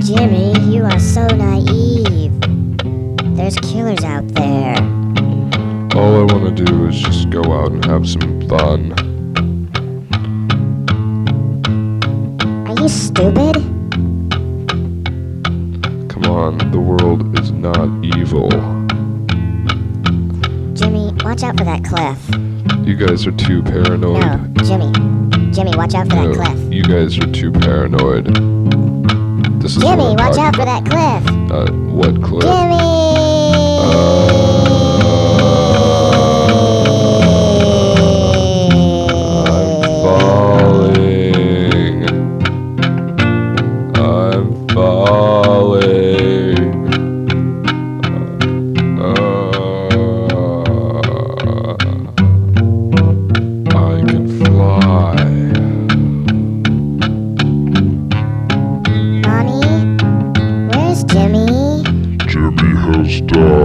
Jimmy, you are so naive. There's killers out there. All I want to do is just go out and have some fun. Are you stupid? Come on, the world is not evil. Jimmy, watch out for that cliff. You guys are too paranoid. No, Jimmy. Jimmy, watch out for that cliff. You guys are too paranoid. This is Jimmy, watch out for that cliff. Uh, what cliff? Jimmy! Still.